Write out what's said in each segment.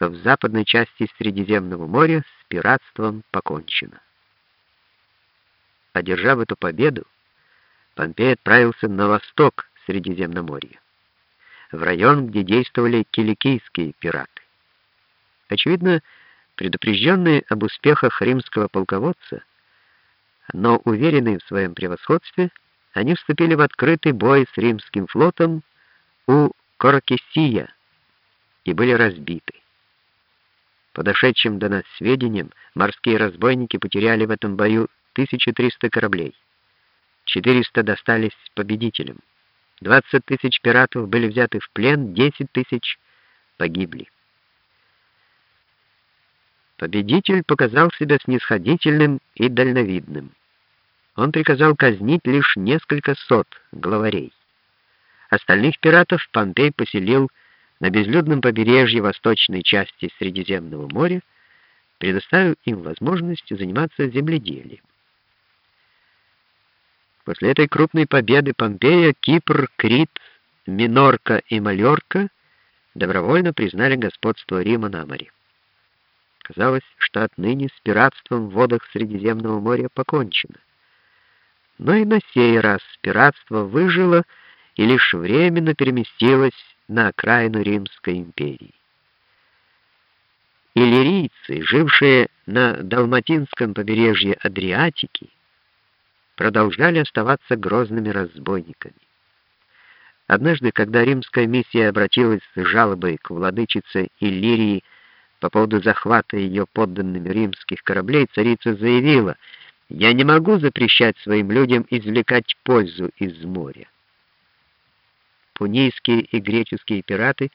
что в западной части Средиземного моря с пиратством покончено. Одержав эту победу, Помпей отправился на восток Средиземноморья, в район, где действовали киликийские пираты. Очевидно, предупрежденные об успехах римского полководца, но уверенные в своем превосходстве, они вступили в открытый бой с римским флотом у Коркесия и были разбиты. По дошедшим до нас сведениям, морские разбойники потеряли в этом бою 1300 кораблей. 400 достались победителям. 20 тысяч пиратов были взяты в плен, 10 тысяч погибли. Победитель показал себя снисходительным и дальновидным. Он приказал казнить лишь несколько сот главарей. Остальных пиратов Помпей поселил на безлюдном побережье восточной части Средиземного моря, предоставив им возможность заниматься земледелием. После этой крупной победы Помпея Кипр, Крит, Минорка и Малёрка добровольно признали господство Рима на море. Казалось, что отныне с пиратством в водах Средиземного моря покончено. Но и на сей раз пиратство выжило и лишь временно переместилось на окраину Римской империи. Иллирийцы, жившие на далматинском побережье Адриатики, продолжали оставаться грозными разбойниками. Однажды, когда римская миссия обратилась с жалобой к владычице Иллирии по поводу захвата ее подданными римских кораблей, царица заявила: "Я не могу запрещать своим людям извлекать пользу из моря". Пунийские и греческие пираты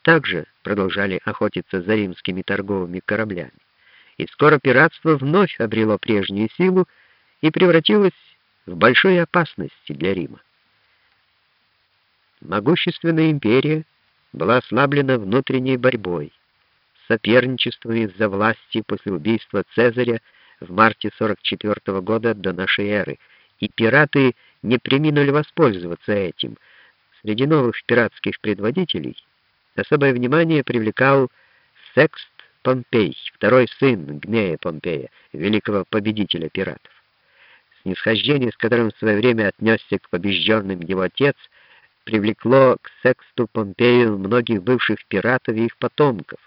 также продолжали охотиться за римскими торговыми кораблями. И скоро пиратство вновь обрело прежнюю силу и превратилось в большую опасность для Рима. Могущественная империя была ослаблена внутренней борьбой, соперничеством из-за власти после убийства Цезаря в марте 44 года до нашей эры, и пираты не преминули воспользоваться этим – Среди новых пиратских предводителей особое внимание привлекал Секст Помпей, второй сын Гнея Помпея, великого победителя пиратов. Снисхождение, с которым в свое время отнесся к побежденным его отец, привлекло к Сексту Помпею многих бывших пиратов и их потомков.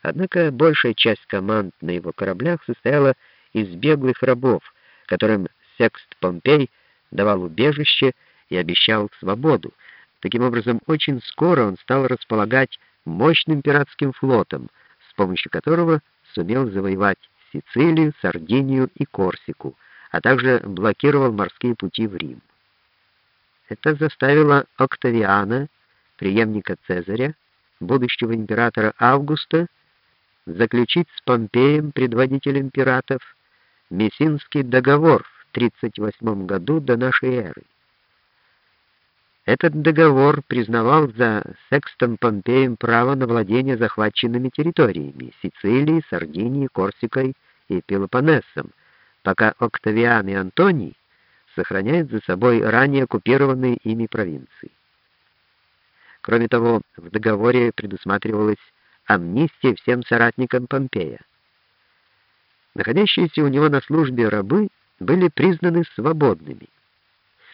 Однако большая часть команд на его кораблях состояла из беглых рабов, которым Секст Помпей давал убежище и обещал свободу. Таким образом, очень скоро он стал располагать мощным пиратским флотом, с помощью которого сумел завоевать Сицилию, Сардинию и Корсику, а также блокировал морские пути в Рим. Это заставило Октавиана, преемника Цезаря, будущего императора Августа, заключить с Помпеем, предводителем пиратов, Мессинский договор в 38 году до нашей эры. Этот договор признавал за Секстом Помпеем право на владение захваченными территориями Сицилией, Сардинией, Корсикой и Пелопоннесом, пока Октавиан и Антоний сохраняют за собой ранее оккупированные ими провинции. Кроме того, в договоре предусматривалась амнистия всем соратникам Помпея. Находящиеся у него на службе рабы были признаны свободными.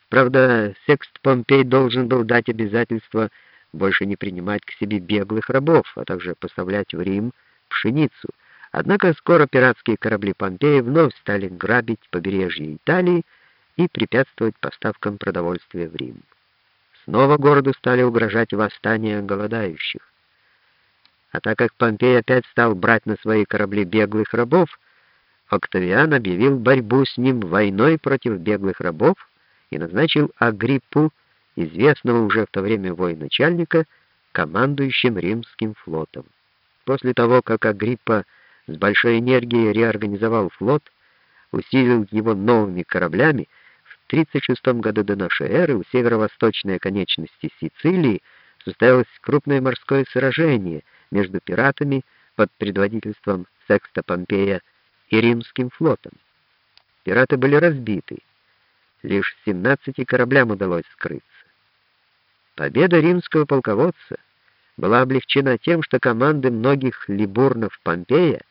Правда, Секст Помпей должен был дать обязательство больше не принимать к себе беглых рабов, а также поставлять в Рим пшеницу. Однако скоро пиратские корабли Помпея вновь стали грабить побережье Италии и препятствовать поставкам продовольствия в Рим. Снова городу стали угрожать восстания голодающих. А так как Помпей опять стал брать на свои корабли беглых рабов, Октавиан объявил борьбу с ним войной против беглых рабов, и назначил Агриппу, известного уже в то время военачальника, командующим римским флотом. После того, как Агриппа с большой энергией реорганизовал флот, усилил его новыми кораблями, в 36 году до нашей эры у северо-восточной оконечности Сицилии состоялось крупное морское сражение между пиратами под предводительством Секста Помпея и римским флотом. Пираты были разбиты, лишь 17 кораблям удалось скрыться. Победа римского полководца была облегчена тем, что команды многих либурнов Помпея